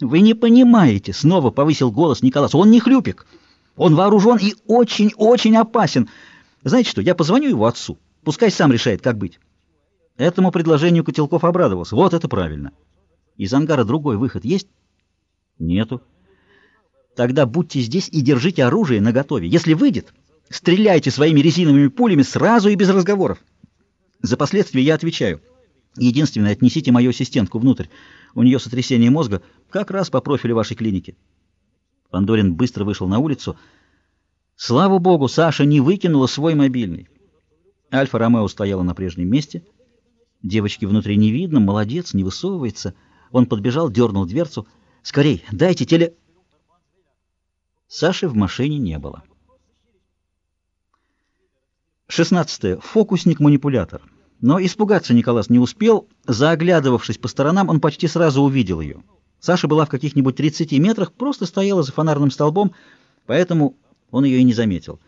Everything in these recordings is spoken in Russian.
Вы не понимаете, снова повысил голос Николас. Он не хлюпик. Он вооружен и очень-очень опасен. Знаете что, я позвоню его отцу. Пускай сам решает, как быть. Этому предложению Котелков обрадовался. Вот это правильно. Из ангара другой выход есть? Нету. Тогда будьте здесь и держите оружие наготове. Если выйдет, стреляйте своими резиновыми пулями сразу и без разговоров. За последствия я отвечаю. Единственное, отнесите мою ассистентку внутрь. У нее сотрясение мозга как раз по профилю вашей клиники. Пандорин быстро вышел на улицу. Слава богу, Саша не выкинула свой мобильный. Альфа-Ромео стояла на прежнем месте. Девочки внутри не видно, молодец, не высовывается. Он подбежал, дернул дверцу. «Скорей, дайте теле...» Саши в машине не было. 16. Фокусник-манипулятор. Но испугаться Николас не успел. Заоглядывавшись по сторонам, он почти сразу увидел ее. Саша была в каких-нибудь 30 метрах, просто стояла за фонарным столбом, поэтому он ее и не заметил.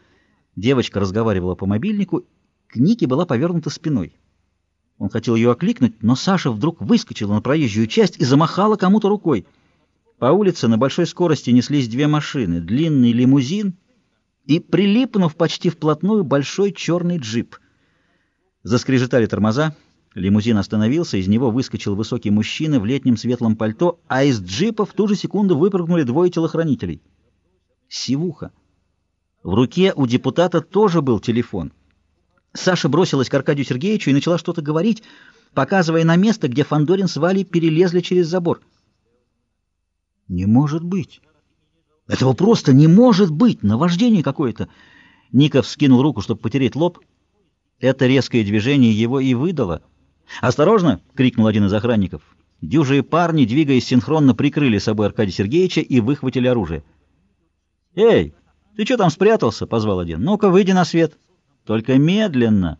Девочка разговаривала по мобильнику, к Нике была повернута спиной. Он хотел ее окликнуть, но Саша вдруг выскочила на проезжую часть и замахала кому-то рукой. По улице на большой скорости неслись две машины, длинный лимузин и, прилипнув почти вплотную, большой черный джип — Заскрежетали тормоза. Лимузин остановился, из него выскочил высокий мужчина в летнем светлом пальто, а из джипа в ту же секунду выпрыгнули двое телохранителей. Сивуха. В руке у депутата тоже был телефон. Саша бросилась к Аркадию Сергеевичу и начала что-то говорить, показывая на место, где Фандорин с Валей перелезли через забор. «Не может быть! Этого просто не может быть! Наваждение какое-то!» Ников скинул руку, чтобы потереть лоб. Это резкое движение его и выдало. «Осторожно!» — крикнул один из охранников. Дюжие парни, двигаясь синхронно, прикрыли собой Аркадия Сергеевича и выхватили оружие. «Эй, ты что там спрятался?» — позвал один. «Ну-ка, выйди на свет. Только медленно!»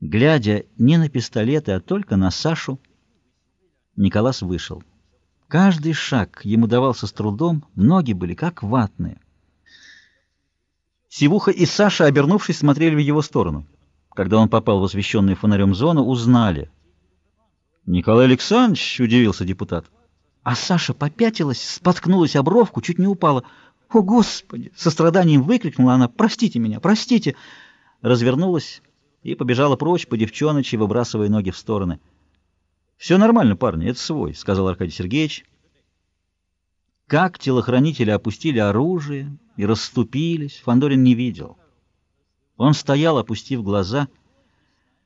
Глядя не на пистолеты, а только на Сашу, Николас вышел. Каждый шаг ему давался с трудом, ноги были как ватные. Сивуха и Саша, обернувшись, смотрели в его сторону. Когда он попал в освещенную фонарем зону, узнали. «Николай Александрович!» — удивился депутат. А Саша попятилась, споткнулась об бровку, чуть не упала. «О, Господи!» — со страданием выкрикнула она. «Простите меня, простите!» Развернулась и побежала прочь по девчоночи, выбрасывая ноги в стороны. «Все нормально, парни, это свой», — сказал Аркадий Сергеевич. Как телохранители опустили оружие и расступились, Фандорин не видел. Он стоял, опустив глаза.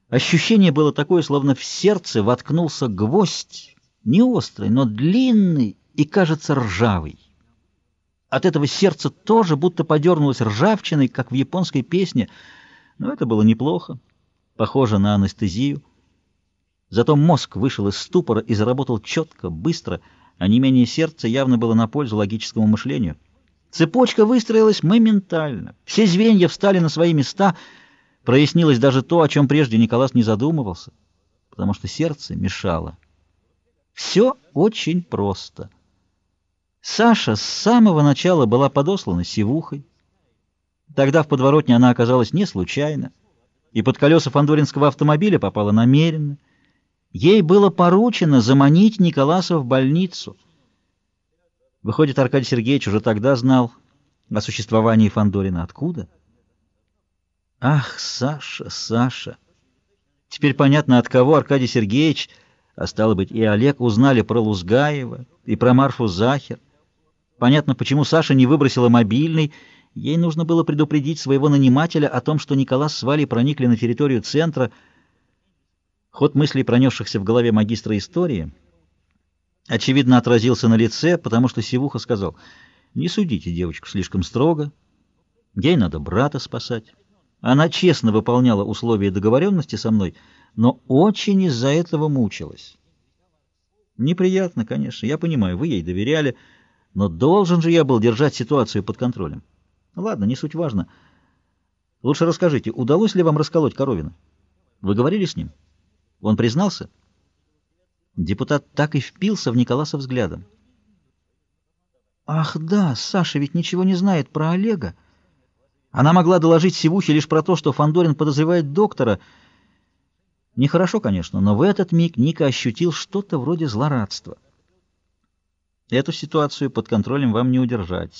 Ощущение было такое, словно в сердце воткнулся гвоздь, не острый, но длинный и, кажется, ржавый. От этого сердце тоже будто подернулось ржавчиной, как в японской песне, но это было неплохо, похоже на анестезию. Зато мозг вышел из ступора и заработал четко, быстро — а не менее сердца явно было на пользу логическому мышлению. Цепочка выстроилась моментально. Все звенья встали на свои места. Прояснилось даже то, о чем прежде Николас не задумывался, потому что сердце мешало. Все очень просто. Саша с самого начала была подослана сивухой. Тогда в подворотне она оказалась не случайно, и под колеса фандоринского автомобиля попала намеренно. Ей было поручено заманить Николаса в больницу. Выходит, Аркадий Сергеевич уже тогда знал о существовании Фандорина. Откуда? Ах, Саша, Саша! Теперь понятно, от кого Аркадий Сергеевич, а стало быть, и Олег узнали про Лузгаева и про Марфу Захер. Понятно, почему Саша не выбросила мобильный. Ей нужно было предупредить своего нанимателя о том, что Николас с Валей проникли на территорию центра, Ход мыслей, пронесшихся в голове магистра истории, очевидно отразился на лице, потому что Сивуха сказал, «Не судите девочку слишком строго, ей надо брата спасать». Она честно выполняла условия договоренности со мной, но очень из-за этого мучилась. Неприятно, конечно, я понимаю, вы ей доверяли, но должен же я был держать ситуацию под контролем. Ладно, не суть важно. Лучше расскажите, удалось ли вам расколоть Коровина? Вы говорили с ним?» Он признался? Депутат так и впился в Николаса взглядом. Ах да, Саша ведь ничего не знает про Олега. Она могла доложить Сивухе лишь про то, что Фандорин подозревает доктора. Нехорошо, конечно, но в этот миг Ника ощутил что-то вроде злорадства. Эту ситуацию под контролем вам не удержать.